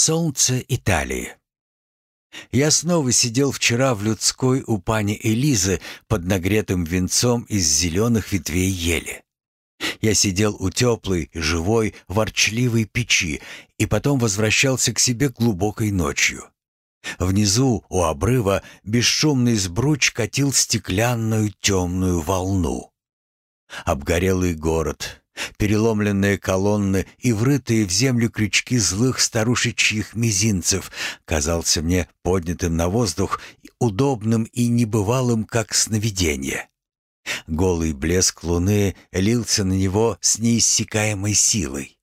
Солнце Италии. Я снова сидел вчера в людской у пани Элизы под нагретым венцом из зеленых ветвей ели. Я сидел у теплой, живой, ворчливой печи и потом возвращался к себе глубокой ночью. Внизу, у обрыва, бесшумный сбруч катил стеклянную темную волну. Обгорелый город, переломленные колонны и врытые в землю крючки злых старушечьих мизинцев казался мне поднятым на воздух, удобным и небывалым, как сновидение. Голый блеск луны лился на него с неиссякаемой силой.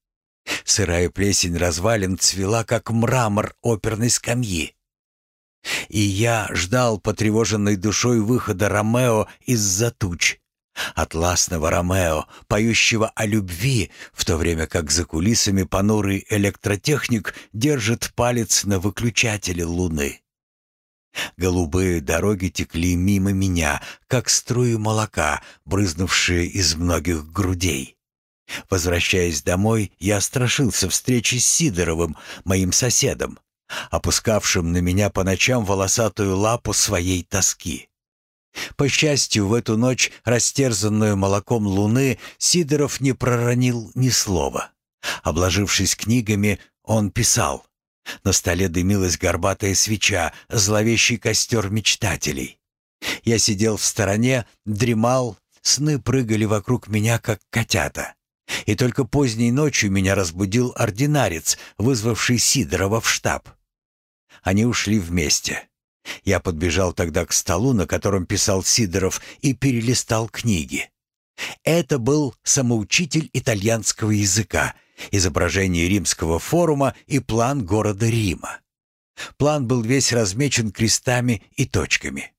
Сырая плесень развалин цвела, как мрамор оперной скамьи. И я ждал потревоженной душой выхода Ромео из-за туч. Атласного Ромео, поющего о любви, в то время как за кулисами понурый электротехник держит палец на выключателе луны. Голубые дороги текли мимо меня, как струи молока, брызнувшие из многих грудей. Возвращаясь домой, я страшился встречи с Сидоровым, моим соседом, опускавшим на меня по ночам волосатую лапу своей тоски. По счастью, в эту ночь, растерзанную молоком луны, Сидоров не проронил ни слова. Обложившись книгами, он писал. На столе дымилась горбатая свеча, зловещий костер мечтателей. Я сидел в стороне, дремал, сны прыгали вокруг меня, как котята. И только поздней ночью меня разбудил ординарец, вызвавший Сидорова в штаб. Они ушли вместе. Я подбежал тогда к столу, на котором писал Сидоров, и перелистал книги. Это был самоучитель итальянского языка — изображение римского форума и план города Рима. План был весь размечен крестами и точками.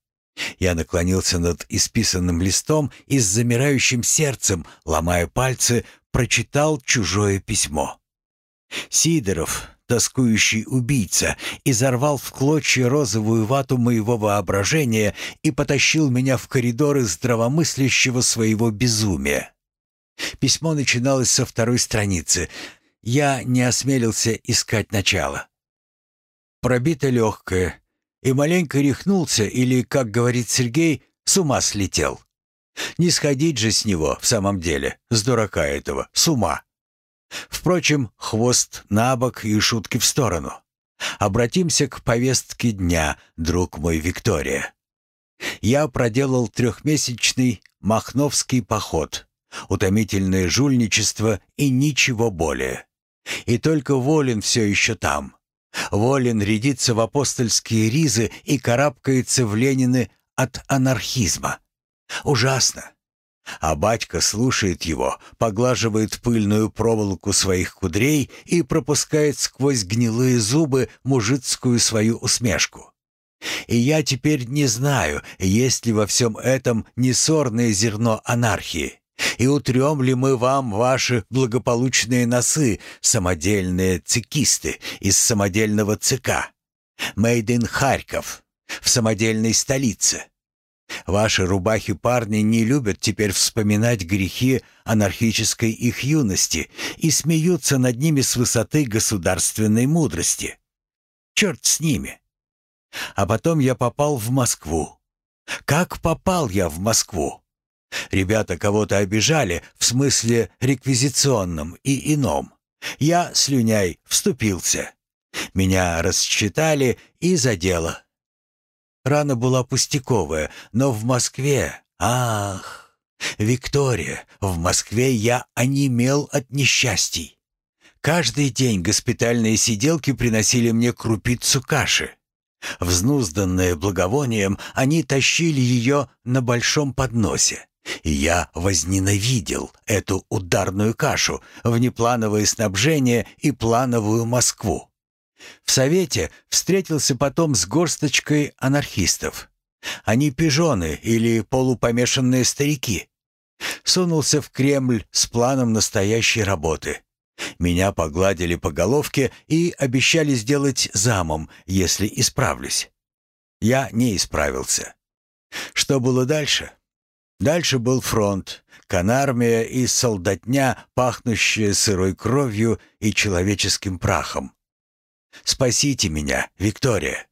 Я наклонился над исписанным листом и с замирающим сердцем, ломая пальцы, прочитал чужое письмо. Сидоров, тоскующий убийца, изорвал в клочья розовую вату моего воображения и потащил меня в коридоры здравомыслящего своего безумия. Письмо начиналось со второй страницы. Я не осмелился искать начало. Пробито легкое. И маленько рехнулся или, как говорит Сергей, с ума слетел. Не сходить же с него, в самом деле, с дурака этого, с ума. Впрочем, хвост на бок и шутки в сторону. Обратимся к повестке дня, друг мой Виктория. Я проделал трехмесячный Махновский поход утомительное жульничество и ничего более. И только Волин все еще там. Волин рядится в апостольские ризы и карабкается в Ленины от анархизма. Ужасно. А батька слушает его, поглаживает пыльную проволоку своих кудрей и пропускает сквозь гнилые зубы мужицкую свою усмешку. И я теперь не знаю, есть ли во всем этом несорное зерно анархии. И утрем ли мы вам ваши благополучные носы, самодельные цикисты из самодельного ЦК? In Харьков, в самодельной столице. Ваши рубахи-парни не любят теперь вспоминать грехи анархической их юности и смеются над ними с высоты государственной мудрости. Черт с ними. А потом я попал в Москву. Как попал я в Москву? Ребята кого-то обижали, в смысле реквизиционном и ином. Я, слюняй, вступился. Меня рассчитали и за дело. Рана была пустяковая, но в Москве... Ах, Виктория, в Москве я онемел от несчастий. Каждый день госпитальные сиделки приносили мне крупицу каши. Взнузданные благовонием, они тащили ее на большом подносе. И я возненавидел эту ударную кашу, внеплановое снабжение и плановую Москву. В Совете встретился потом с горсточкой анархистов. Они пижоны или полупомешанные старики. Сунулся в Кремль с планом настоящей работы. Меня погладили по головке и обещали сделать замом, если исправлюсь. Я не исправился. Что было дальше? Дальше был фронт, канармия и солдатня, пахнущая сырой кровью и человеческим прахом. Спасите меня, Виктория.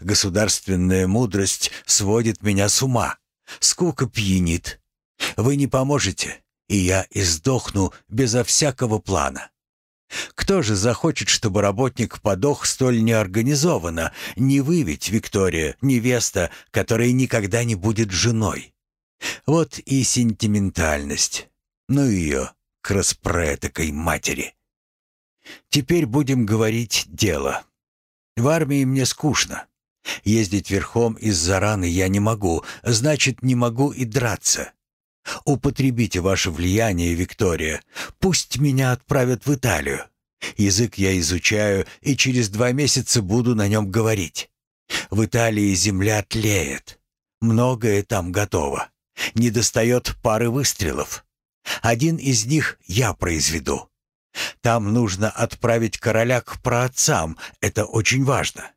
Государственная мудрость сводит меня с ума. Скука пьянит. Вы не поможете, и я издохну безо всякого плана. Кто же захочет, чтобы работник подох столь неорганизованно? Не вы ведь, Виктория, невеста, которая никогда не будет женой. Вот и сентиментальность. Ну ее, к распроэтакой матери. Теперь будем говорить дело. В армии мне скучно. Ездить верхом из-за раны я не могу, значит, не могу и драться. Употребите ваше влияние, Виктория. Пусть меня отправят в Италию. Язык я изучаю и через два месяца буду на нем говорить. В Италии земля тлеет. Многое там готово. Не достает пары выстрелов. Один из них я произведу. Там нужно отправить короля к праотцам, это очень важно.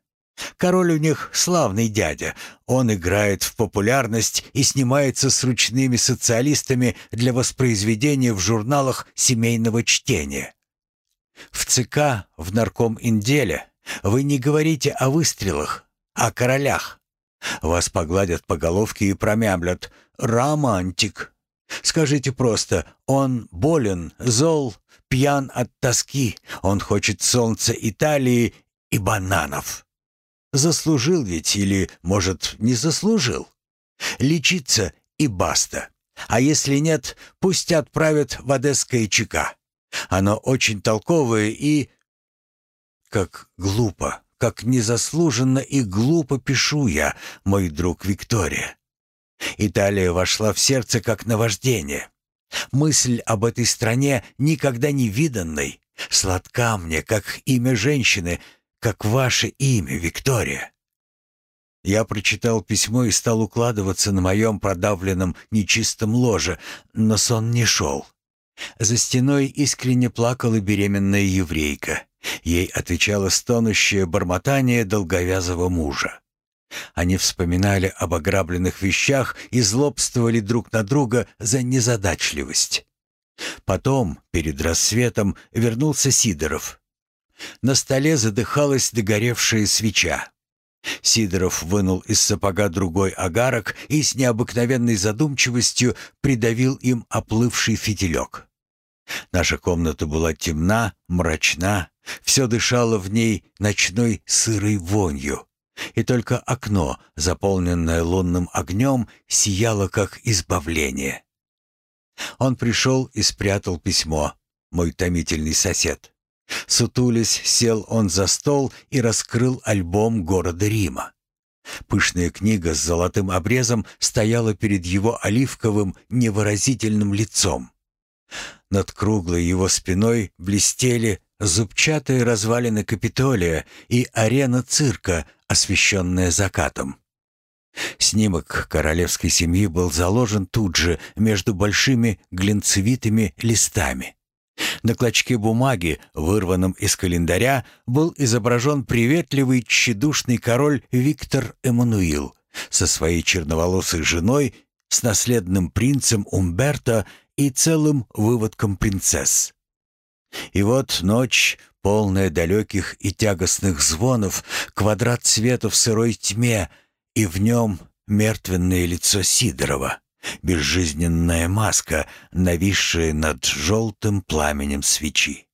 Король у них славный дядя. Он играет в популярность и снимается с ручными социалистами для воспроизведения в журналах семейного чтения. В ЦК, в нарком-инделе вы не говорите о выстрелах, о королях. Вас погладят по головке и промямлят «романтик». Скажите просто «он болен, зол, пьян от тоски, он хочет солнца Италии и бананов». Заслужил ведь или, может, не заслужил? Лечиться и баста. А если нет, пусть отправят в Одесское ЧК. Оно очень толковое и... Как глупо, как незаслуженно и глупо пишу я, мой друг Виктория. Италия вошла в сердце как наваждение. Мысль об этой стране, никогда не виданной, сладка мне, как имя женщины, как ваше имя, Виктория». Я прочитал письмо и стал укладываться на моем продавленном нечистом ложе, но сон не шел. За стеной искренне плакала беременная еврейка. Ей отвечало стонущее бормотание долговязого мужа. Они вспоминали об ограбленных вещах и злобствовали друг на друга за незадачливость. Потом, перед рассветом, вернулся Сидоров. На столе задыхалась догоревшая свеча. Сидоров вынул из сапога другой огарок и с необыкновенной задумчивостью придавил им оплывший фитилек. Наша комната была темна, мрачна, все дышало в ней ночной сырой вонью, и только окно, заполненное лунным огнем, сияло как избавление. Он пришел и спрятал письмо, мой томительный сосед. Сутулясь, сел он за стол и раскрыл альбом города Рима. Пышная книга с золотым обрезом стояла перед его оливковым невыразительным лицом. Над круглой его спиной блестели зубчатые развалины Капитолия и арена цирка, освещенная закатом. Снимок королевской семьи был заложен тут же между большими глинцевитыми листами. На клочке бумаги, вырванном из календаря, был изображен приветливый тщедушный король Виктор Эммануил со своей черноволосой женой, с наследным принцем Умберто и целым выводком принцесс. И вот ночь, полная далеких и тягостных звонов, квадрат света в сырой тьме, и в нем мертвенное лицо Сидорова безжизненная маска, нависшая над желтым пламенем свечи.